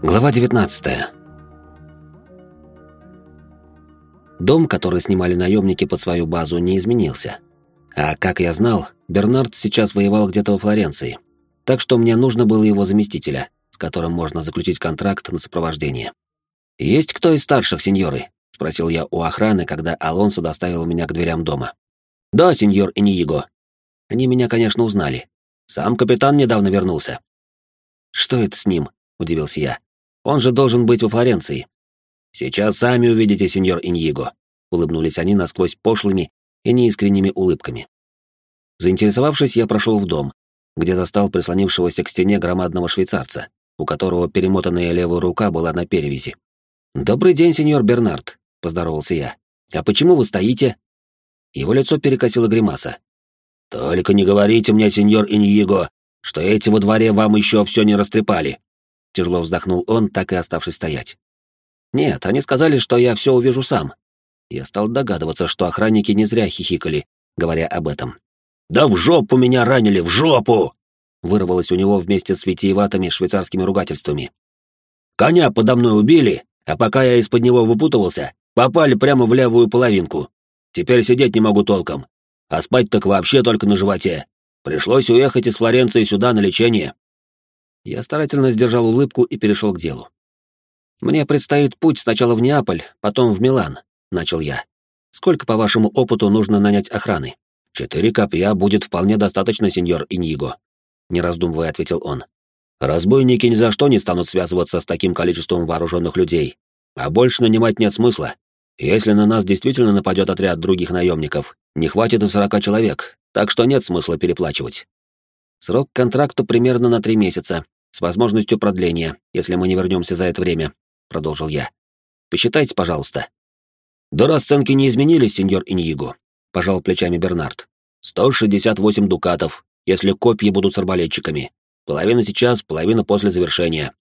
Глава 19. Дом, который снимали наемники под свою базу, не изменился. А как я знал, Бернард сейчас воевал где-то во Флоренции. Так что мне нужно было его заместителя, с которым можно заключить контракт на сопровождение. «Есть кто из старших, сеньоры?» — спросил я у охраны, когда Алонсо доставил меня к дверям дома. «Да, сеньор Иниего». Они меня, конечно, узнали. Сам капитан недавно вернулся. «Что это с ним?» — удивился я. Он же должен быть во Флоренции. Сейчас сами увидите, сеньор Иньего. Улыбнулись они насквозь пошлыми и неискренними улыбками. Заинтересовавшись, я прошел в дом, где застал прислонившегося к стене громадного швейцарца, у которого перемотанная левая рука была на перевязи. «Добрый день, сеньор Бернард», — поздоровался я. «А почему вы стоите?» Его лицо перекосило гримаса. «Только не говорите мне, сеньор Иньего, что эти во дворе вам еще все не растрепали. Тяжело вздохнул он, так и оставшись стоять. «Нет, они сказали, что я все увижу сам». Я стал догадываться, что охранники не зря хихикали, говоря об этом. «Да в жопу меня ранили, в жопу!» Вырвалось у него вместе с витиеватыми швейцарскими ругательствами. «Коня подо мной убили, а пока я из-под него выпутывался, попали прямо в левую половинку. Теперь сидеть не могу толком, а спать так вообще только на животе. Пришлось уехать из Флоренции сюда на лечение. Я старательно сдержал улыбку и перешел к делу. «Мне предстоит путь сначала в Неаполь, потом в Милан», — начал я. «Сколько, по вашему опыту, нужно нанять охраны?» «Четыре копья будет вполне достаточно, сеньор Иньиго», — не раздумывая ответил он. «Разбойники ни за что не станут связываться с таким количеством вооруженных людей, а больше нанимать нет смысла. Если на нас действительно нападет отряд других наемников, не хватит и сорока человек, так что нет смысла переплачивать. Срок контракта примерно на три месяца, с возможностью продления, если мы не вернемся за это время», — продолжил я. «Посчитайте, пожалуйста». «Да расценки не изменились, сеньор Иньего», — пожал плечами Бернард. «Сто шестьдесят восемь дукатов, если копья будут с арбалетчиками. Половина сейчас, половина после завершения».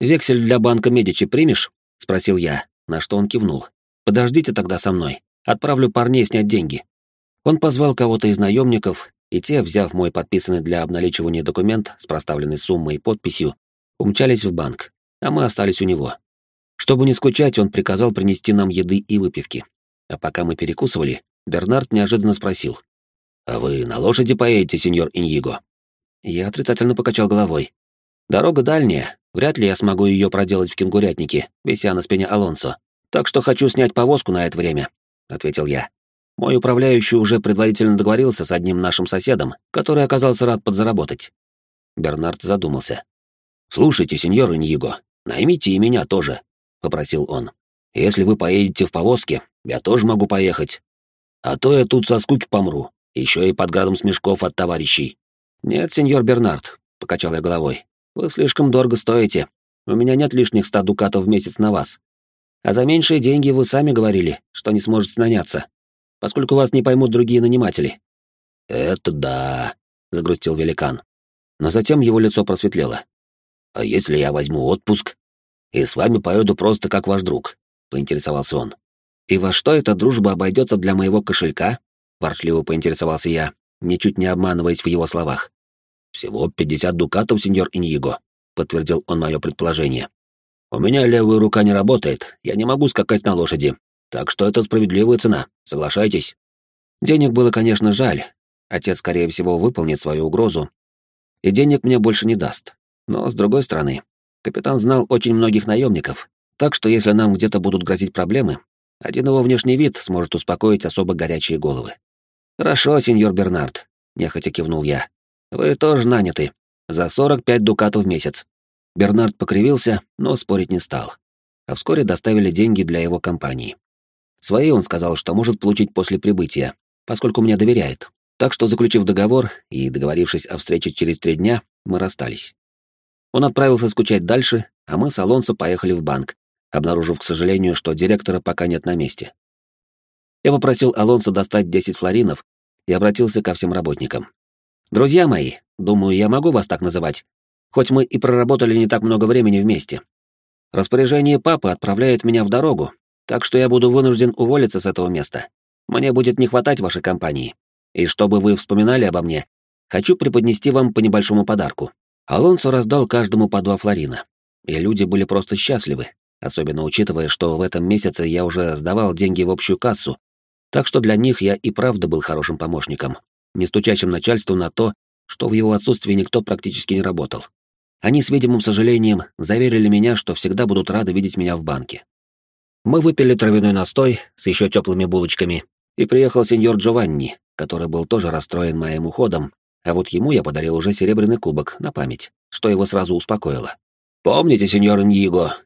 «Вексель для банка Медичи примешь?» — спросил я, на что он кивнул. «Подождите тогда со мной. Отправлю парней снять деньги». Он позвал кого-то из наемников, и те, взяв мой подписанный для обналичивания документ с проставленной суммой и подписью, умчались в банк, а мы остались у него. Чтобы не скучать, он приказал принести нам еды и выпивки. А пока мы перекусывали, Бернард неожиданно спросил. «А вы на лошади поедете, сеньор Иньего?» Я отрицательно покачал головой. «Дорога дальняя, вряд ли я смогу ее проделать в кенгурятнике, вися на спине Алонсо. Так что хочу снять повозку на это время», — ответил я. Мой управляющий уже предварительно договорился с одним нашим соседом, который оказался рад подзаработать. Бернард задумался. «Слушайте, сеньор Иньего, наймите и меня тоже», — попросил он. «Если вы поедете в повозке, я тоже могу поехать. А то я тут со скуки помру, еще и под градом смешков от товарищей». «Нет, сеньор Бернард», — покачал я головой. «Вы слишком дорого стоите. У меня нет лишних ста дукатов в месяц на вас. А за меньшие деньги вы сами говорили, что не сможете наняться поскольку вас не поймут другие наниматели». «Это да», — загрустил великан. Но затем его лицо просветлело. «А если я возьму отпуск и с вами поеду просто как ваш друг?» — поинтересовался он. «И во что эта дружба обойдется для моего кошелька?» — ворчливо поинтересовался я, ничуть не обманываясь в его словах. «Всего пятьдесят дукатов, сеньор Иньего», — подтвердил он мое предположение. «У меня левая рука не работает, я не могу скакать на лошади, так что это справедливая цена, соглашайтесь. Денег было, конечно, жаль. Отец, скорее всего, выполнит свою угрозу. И денег мне больше не даст. Но, с другой стороны, капитан знал очень многих наемников, так что если нам где-то будут грозить проблемы, один его внешний вид сможет успокоить особо горячие головы. «Хорошо, сеньор Бернард», — нехотя кивнул я. «Вы тоже наняты. За 45 дукатов в месяц». Бернард покривился, но спорить не стал. А вскоре доставили деньги для его компании. Свои он сказал, что может получить после прибытия, поскольку мне доверяет. Так что, заключив договор и договорившись о встрече через три дня, мы расстались. Он отправился скучать дальше, а мы с Алонсо поехали в банк, обнаружив, к сожалению, что директора пока нет на месте. Я попросил Алонсо достать 10 флоринов и обратился ко всем работникам. «Друзья мои, думаю, я могу вас так называть, хоть мы и проработали не так много времени вместе. Распоряжение папы отправляет меня в дорогу, так что я буду вынужден уволиться с этого места. Мне будет не хватать вашей компании. И чтобы вы вспоминали обо мне, хочу преподнести вам по небольшому подарку». Алонсо раздал каждому по два флорина. и люди были просто счастливы, особенно учитывая, что в этом месяце я уже сдавал деньги в общую кассу, так что для них я и правда был хорошим помощником, не стучащим начальству на то, что в его отсутствии никто практически не работал. Они с видимым сожалением заверили меня, что всегда будут рады видеть меня в банке. Мы выпили травяной настой с еще теплыми булочками, и приехал сеньор Джованни, который был тоже расстроен моим уходом, а вот ему я подарил уже серебряный кубок на память, что его сразу успокоило. «Помните, сеньор Ньиго,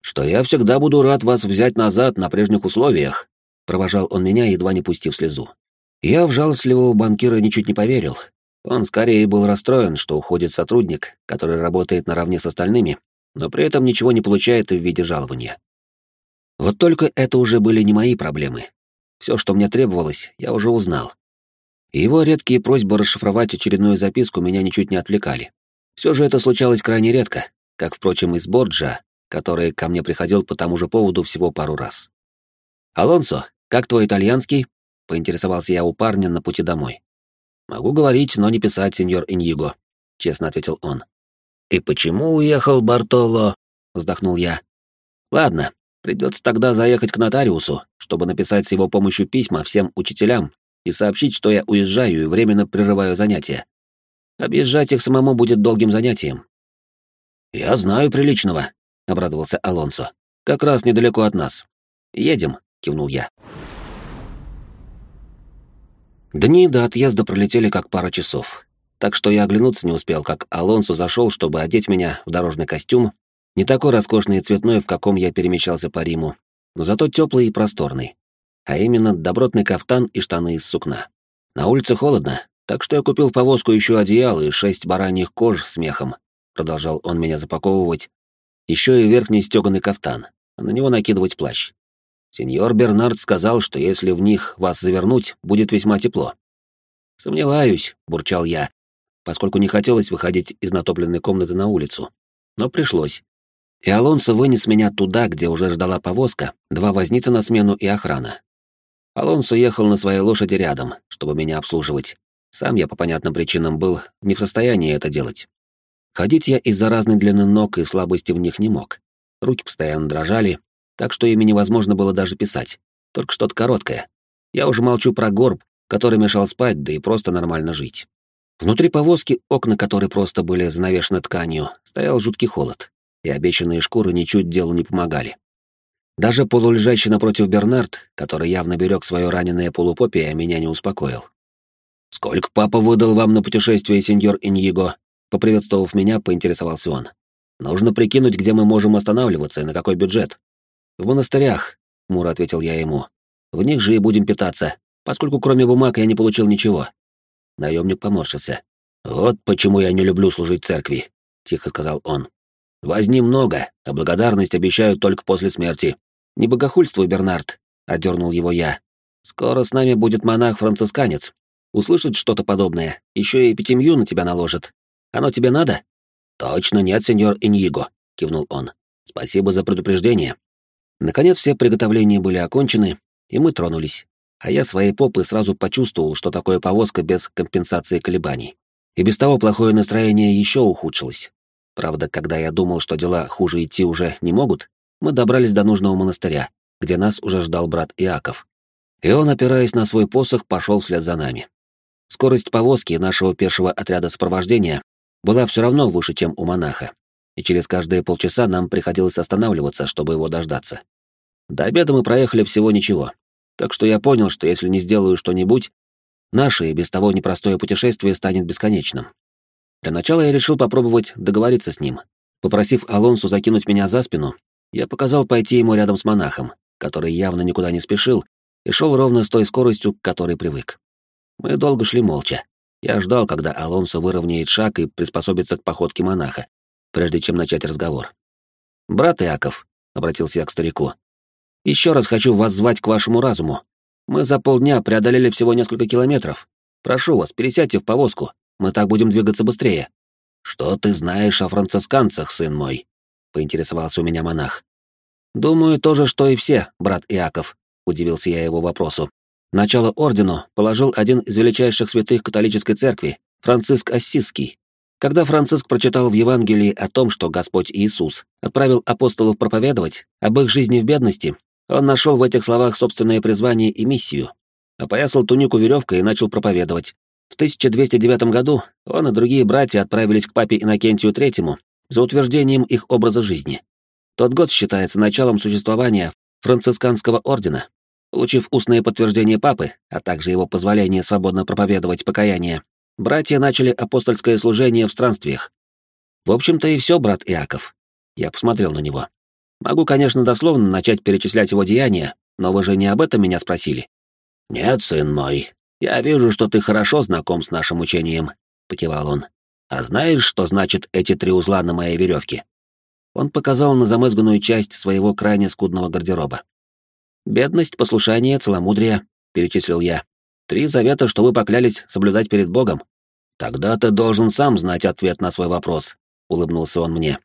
что я всегда буду рад вас взять назад на прежних условиях», провожал он меня, едва не пустив слезу. Я в жалостливого банкира ничуть не поверил. Он скорее был расстроен, что уходит сотрудник, который работает наравне с остальными, но при этом ничего не получает в виде жалования. Вот только это уже были не мои проблемы. Все, что мне требовалось, я уже узнал. Его редкие просьбы расшифровать очередную записку меня ничуть не отвлекали. Все же это случалось крайне редко, как, впрочем, и с Борджа, который ко мне приходил по тому же поводу всего пару раз. «Алонсо, как твой итальянский?» — поинтересовался я у парня на пути домой. «Могу говорить, но не писать, сеньор Иньего», — честно ответил он. «И почему уехал Бартоло?» — вздохнул я. «Ладно, придется тогда заехать к нотариусу, чтобы написать с его помощью письма всем учителям и сообщить, что я уезжаю и временно прерываю занятия. Объезжать их самому будет долгим занятием». «Я знаю приличного», — обрадовался Алонсо. «Как раз недалеко от нас. Едем», — кивнул я. Дни до отъезда пролетели как пара часов, так что я оглянуться не успел, как Алонсо зашел, чтобы одеть меня в дорожный костюм, не такой роскошный и цветной, в каком я перемещался по Риму, но зато теплый и просторный, а именно добротный кафтан и штаны из сукна. На улице холодно, так что я купил повозку еще одеял и шесть бараньих кож с мехом, продолжал он меня запаковывать, еще и верхний стеганый кафтан, а на него накидывать плащ. Сеньор Бернард сказал, что если в них вас завернуть, будет весьма тепло. Сомневаюсь, бурчал я, поскольку не хотелось выходить из натопленной комнаты на улицу. Но пришлось. И Алонсо вынес меня туда, где уже ждала повозка, два возницы на смену и охрана. Алонсо ехал на своей лошади рядом, чтобы меня обслуживать. Сам я по понятным причинам был не в состоянии это делать. Ходить я из-за разной длины ног и слабости в них не мог. Руки постоянно дрожали, так что ими невозможно было даже писать, только что-то короткое. Я уже молчу про горб, который мешал спать, да и просто нормально жить. Внутри повозки, окна которой просто были занавешены тканью, стоял жуткий холод, и обещанные шкуры ничуть делу не помогали. Даже полулежащий напротив Бернард, который явно берег свое раненое полупопие, меня не успокоил. «Сколько папа выдал вам на путешествие, сеньор Иньего?» Поприветствовав меня, поинтересовался он. «Нужно прикинуть, где мы можем останавливаться и на какой бюджет». «В монастырях», — Мур ответил я ему. «В них же и будем питаться, поскольку кроме бумаг я не получил ничего». Наемник поморщился. «Вот почему я не люблю служить церкви», — тихо сказал он. «Возни много, а благодарность обещают только после смерти». «Не богохульствуй, Бернард», — отдернул его я. «Скоро с нами будет монах-францисканец. Услышит что-то подобное, еще и пятимью на тебя наложит. Оно тебе надо?» «Точно нет, сеньор Иньиго», — кивнул он. «Спасибо за предупреждение. Наконец все приготовления были окончены, и мы тронулись. А я своей попы сразу почувствовал, что такое повозка без компенсации колебаний. И без того плохое настроение еще ухудшилось. Правда, когда я думал, что дела хуже идти уже не могут, мы добрались до нужного монастыря, где нас уже ждал брат Иаков. И он, опираясь на свой посох, пошел вслед за нами. Скорость повозки нашего пешего отряда сопровождения была все равно выше, чем у монаха, и через каждые полчаса нам приходилось останавливаться, чтобы его дождаться. До обеда мы проехали всего ничего, так что я понял, что если не сделаю что-нибудь, наше и без того непростое путешествие станет бесконечным. Для начала я решил попробовать договориться с ним. Попросив Алонсу закинуть меня за спину, я показал пойти ему рядом с монахом, который явно никуда не спешил и шел ровно с той скоростью, к которой привык. Мы долго шли молча. Я ждал, когда Алонсо выровняет шаг и приспособится к походке монаха, прежде чем начать разговор. «Брат Иаков», — обратился я к старику, — «еще раз хочу вас звать к вашему разуму. Мы за полдня преодолели всего несколько километров. Прошу вас, пересядьте в повозку, мы так будем двигаться быстрее». «Что ты знаешь о францисканцах, сын мой?» — поинтересовался у меня монах. «Думаю, то же, что и все, брат Иаков», — удивился я его вопросу. Начало ордену положил один из величайших святых католической церкви, Франциск Ассизский. Когда Франциск прочитал в Евангелии о том, что Господь Иисус отправил апостолов проповедовать об их жизни в бедности, он нашел в этих словах собственное призвание и миссию, опоясал тунику веревкой и начал проповедовать. В 1209 году он и другие братья отправились к папе Иннокентию III за утверждением их образа жизни. Тот год считается началом существования францисканского ордена. Получив устное подтверждение папы, а также его позволение свободно проповедовать покаяние, братья начали апостольское служение в странствиях. В общем-то и все, брат Иаков. Я посмотрел на него. Могу, конечно, дословно начать перечислять его деяния, но вы же не об этом меня спросили. Нет, сын мой, я вижу, что ты хорошо знаком с нашим учением, покивал он. А знаешь, что значит эти три узла на моей веревке? Он показал на замызганную часть своего крайне скудного гардероба. «Бедность, послушание, целомудрие», — перечислил я. «Три завета, что вы поклялись соблюдать перед Богом». «Тогда ты должен сам знать ответ на свой вопрос», — улыбнулся он мне.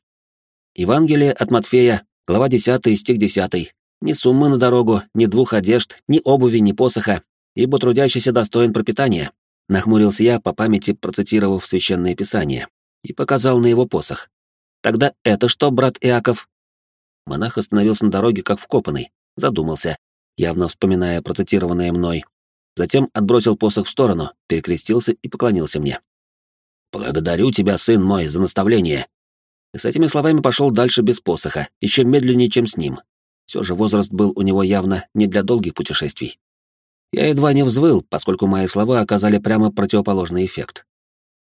Евангелие от Матфея, глава 10, стих 10. «Ни суммы на дорогу, ни двух одежд, ни обуви, ни посоха, ибо трудящийся достоин пропитания», — нахмурился я по памяти, процитировав священное писание, и показал на его посох. Тогда это что, брат Иаков? Монах остановился на дороге, как вкопанный, задумался, явно вспоминая процитированное мной. Затем отбросил посох в сторону, перекрестился и поклонился мне. «Благодарю тебя, сын мой, за наставление!» И с этими словами пошел дальше без посоха, еще медленнее, чем с ним. Все же возраст был у него явно не для долгих путешествий. Я едва не взвыл, поскольку мои слова оказали прямо противоположный эффект.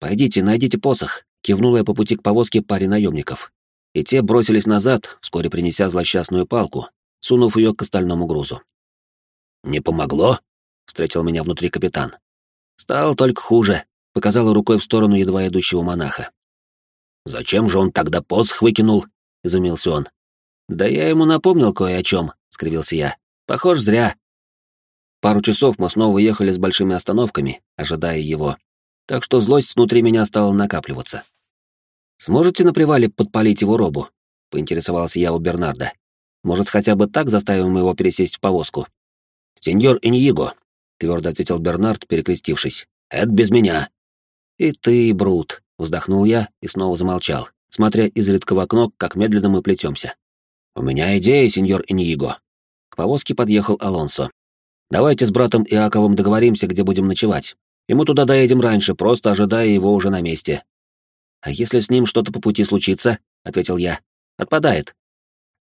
«Пойдите, найдите посох», — кивнул я по пути к повозке паре наемников. И те бросились назад, вскоре принеся злосчастную палку, сунув ее к остальному грузу. «Не помогло?» — встретил меня внутри капитан. «Стал только хуже», — показал рукой в сторону едва идущего монаха. «Зачем же он тогда посох выкинул?» — изумился он. «Да я ему напомнил кое о чем», — скривился я. «Похож, зря». Пару часов мы снова ехали с большими остановками, ожидая его, так что злость внутри меня стала накапливаться. «Сможете на привале подпалить его робу?» — поинтересовался я у Бернарда. «Может, хотя бы так заставим его пересесть в повозку?» «Сеньор Иньего», — твердо ответил Бернард, перекрестившись. «Это без меня». «И ты, Брут», — вздохнул я и снова замолчал, смотря изредка в окно, как медленно мы плетемся. «У меня идея, сеньор Иньего». К повозке подъехал Алонсо. «Давайте с братом Иаковым договоримся, где будем ночевать, и мы туда доедем раньше, просто ожидая его уже на месте. А если с ним что-то по пути случится, ответил я. Отпадает.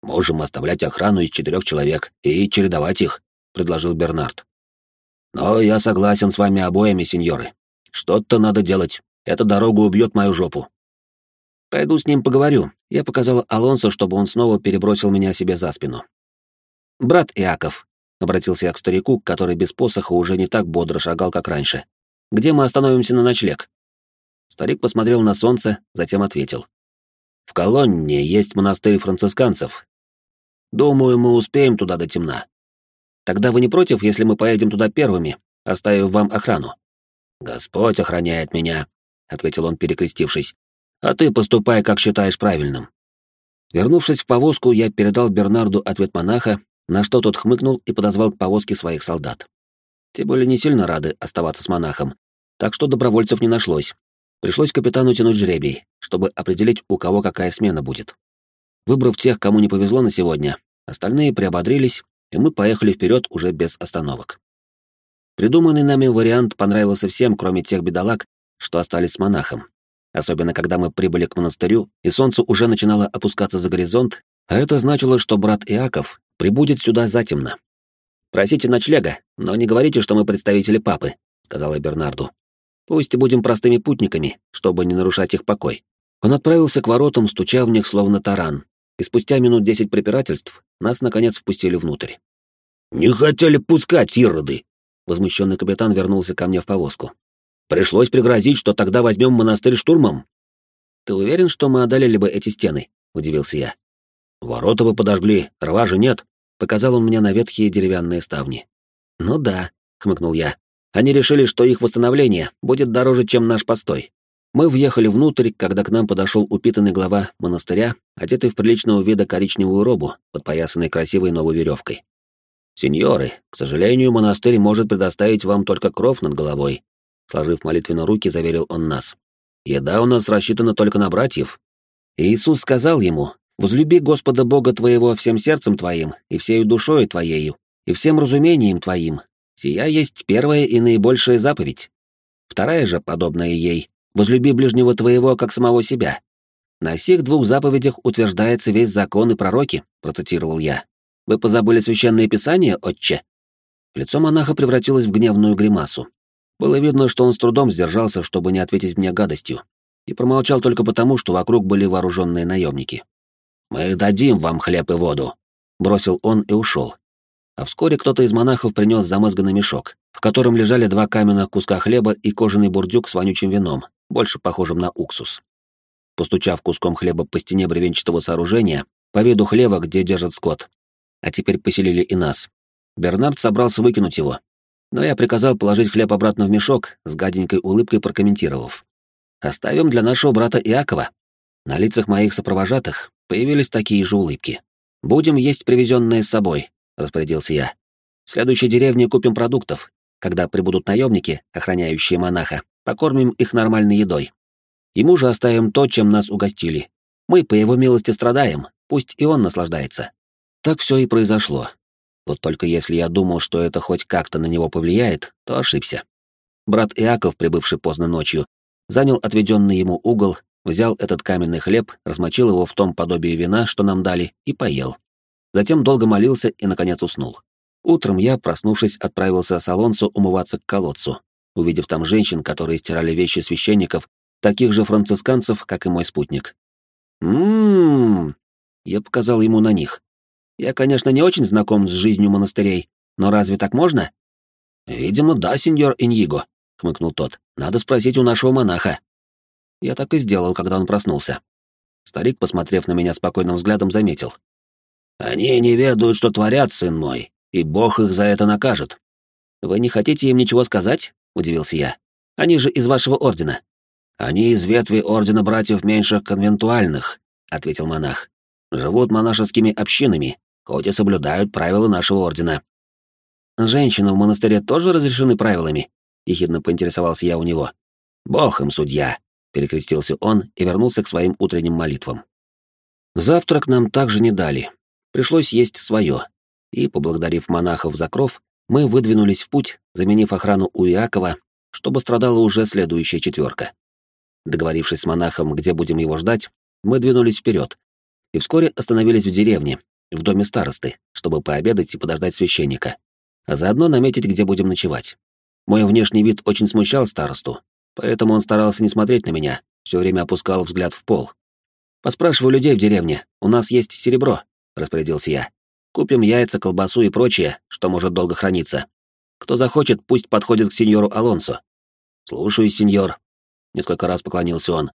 Можем оставлять охрану из четырех человек и чередовать их, предложил Бернард. Но я согласен с вами обоими, сеньоры. Что-то надо делать. Эта дорога убьет мою жопу. Пойду с ним поговорю. Я показал Алонсо, чтобы он снова перебросил меня себе за спину. Брат Иаков, обратился я к старику, который без посоха уже не так бодро шагал, как раньше. Где мы остановимся на ночлег?» Старик посмотрел на солнце, затем ответил. «В колонне есть монастырь францисканцев. Думаю, мы успеем туда до темна». «Тогда вы не против, если мы поедем туда первыми, оставив вам охрану?» «Господь охраняет меня», — ответил он, перекрестившись. «А ты поступай, как считаешь правильным». Вернувшись в повозку, я передал Бернарду ответ монаха, на что тот хмыкнул и подозвал к повозке своих солдат. Те были не сильно рады оставаться с монахом, так что добровольцев не нашлось. Пришлось капитану тянуть жребий, чтобы определить, у кого какая смена будет. Выбрав тех, кому не повезло на сегодня, остальные приободрились, и мы поехали вперед уже без остановок. Придуманный нами вариант понравился всем, кроме тех бедолаг, что остались с монахом. Особенно, когда мы прибыли к монастырю, и солнце уже начинало опускаться за горизонт, а это значило, что брат Иаков прибудет сюда затемно. «Просите ночлега, но не говорите, что мы представители папы», — сказала Бернарду. «Пусть будем простыми путниками, чтобы не нарушать их покой». Он отправился к воротам, стуча в них словно таран, и спустя минут десять препирательств нас, наконец, впустили внутрь. «Не хотели пускать, ироды!» Возмущенный капитан вернулся ко мне в повозку. «Пришлось пригрозить, что тогда возьмем монастырь штурмом». «Ты уверен, что мы одолели бы эти стены?» — удивился я. «Ворота бы подожгли, рва же нет», Показал он мне на ветхие деревянные ставни. «Ну да», — хмыкнул я. «Они решили, что их восстановление будет дороже, чем наш постой». Мы въехали внутрь, когда к нам подошел упитанный глава монастыря, одетый в приличного вида коричневую робу, подпоясанной красивой новой веревкой. «Сеньоры, к сожалению, монастырь может предоставить вам только кров над головой», сложив молитвенно руки, заверил он нас. Еда у нас рассчитана только на братьев. Иисус сказал ему, «Возлюби Господа Бога твоего всем сердцем твоим, и всею душою твоею, и всем разумением твоим. Сия есть первая и наибольшая заповедь. Вторая же, подобная ей, возлюби ближнего твоего, как самого себя. На сих двух заповедях утверждается весь закон и пророки, процитировал я. Вы позабыли священное писание, отче? Лицо монаха превратилось в гневную гримасу. Было видно, что он с трудом сдержался, чтобы не ответить мне гадостью, и промолчал только потому, что вокруг были вооруженные наемники. «Мы дадим вам хлеб и воду», — бросил он и ушел. А вскоре кто-то из монахов принес замызганный мешок, в котором лежали два каменных куска хлеба и кожаный бурдюк с вонючим вином, больше похожим на уксус. Постучав куском хлеба по стене бревенчатого сооружения, по виду хлеба, где держат скот, а теперь поселили и нас, Бернард собрался выкинуть его, но я приказал положить хлеб обратно в мешок, с гаденькой улыбкой прокомментировав. «Оставим для нашего брата Иакова». На лицах моих сопровожатых появились такие же улыбки. «Будем есть привезенное с собой», — распорядился я. «В следующей деревне купим продуктов, когда прибудут наемники, охраняющие монаха, покормим их нормальной едой. Ему же оставим то, чем нас угостили. Мы, по его милости, страдаем, пусть и он наслаждается. Так все и произошло. Вот только если я думал, что это хоть как-то на него повлияет, то ошибся. Брат Иаков, прибывший поздно ночью, занял отведенный ему угол, взял этот каменный хлеб, размочил его в том подобии вина, что нам дали, и поел. Затем долго молился и, наконец, уснул. Утром я, проснувшись, отправился с Алонсо умываться к колодцу, увидев там женщин, которые стирали вещи священников, таких же францисканцев, как и мой спутник. «М-м-м!» Я показал ему на них. «Я, конечно, не очень знаком с жизнью монастырей, но разве так можно?» «Видимо, да, сеньор Иньиго», — хмыкнул тот. «Надо спросить у нашего монаха». Я так и сделал, когда он проснулся. Старик, посмотрев на меня спокойным взглядом, заметил. «Они не ведают, что творят, сын мой и Бог их за это накажет. Вы не хотите им ничего сказать? удивился я. Они же из вашего ордена. Они из ветви ордена братьев меньших конвентуальных, ответил монах. Живут монашескими общинами, хоть и соблюдают правила нашего ордена. Женщины в монастыре тоже разрешены правилами? ехидно поинтересовался я у него. Бог им судья, перекрестился он и вернулся к своим утренним молитвам. Завтрак нам также не дали. Пришлось есть свое, и, поблагодарив монахов за кров, мы выдвинулись в путь, заменив охрану у Иакова, чтобы страдала уже следующая четверка. Договорившись с монахом, где будем его ждать, мы двинулись вперед и вскоре остановились в деревне, в доме старосты, чтобы пообедать и подождать священника, а заодно наметить, где будем ночевать. Мой внешний вид очень смущал старосту, поэтому он старался не смотреть на меня, все время опускал взгляд в пол. «Поспрашиваю людей в деревне, у нас есть серебро», — распорядился я. Купим яйца, колбасу и прочее, что может долго храниться. Кто захочет, пусть подходит к сеньору Алонсо. Слушаю, сеньор. Несколько раз поклонился он.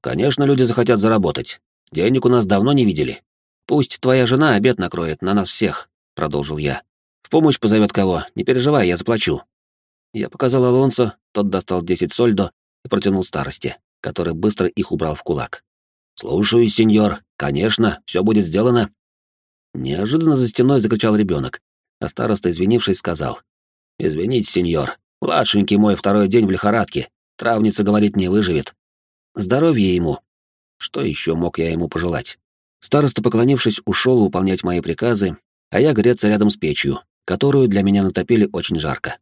Конечно, люди захотят заработать. Денег у нас давно не видели. Пусть твоя жена обед накроет на нас всех, продолжил я. В помощь позовет кого, не переживай, я заплачу. Я показал Алонсо, тот достал десять сольдо и протянул старости, который быстро их убрал в кулак. «Слушаю, сеньор. Конечно, все будет сделано. Неожиданно за стеной закричал ребенок, а староста, извинившись, сказал. «Извините, сеньор, младшенький мой второй день в лихорадке, травница, говорит, не выживет. Здоровье ему». Что еще мог я ему пожелать? Староста, поклонившись, ушел выполнять мои приказы, а я греться рядом с печью, которую для меня натопили очень жарко.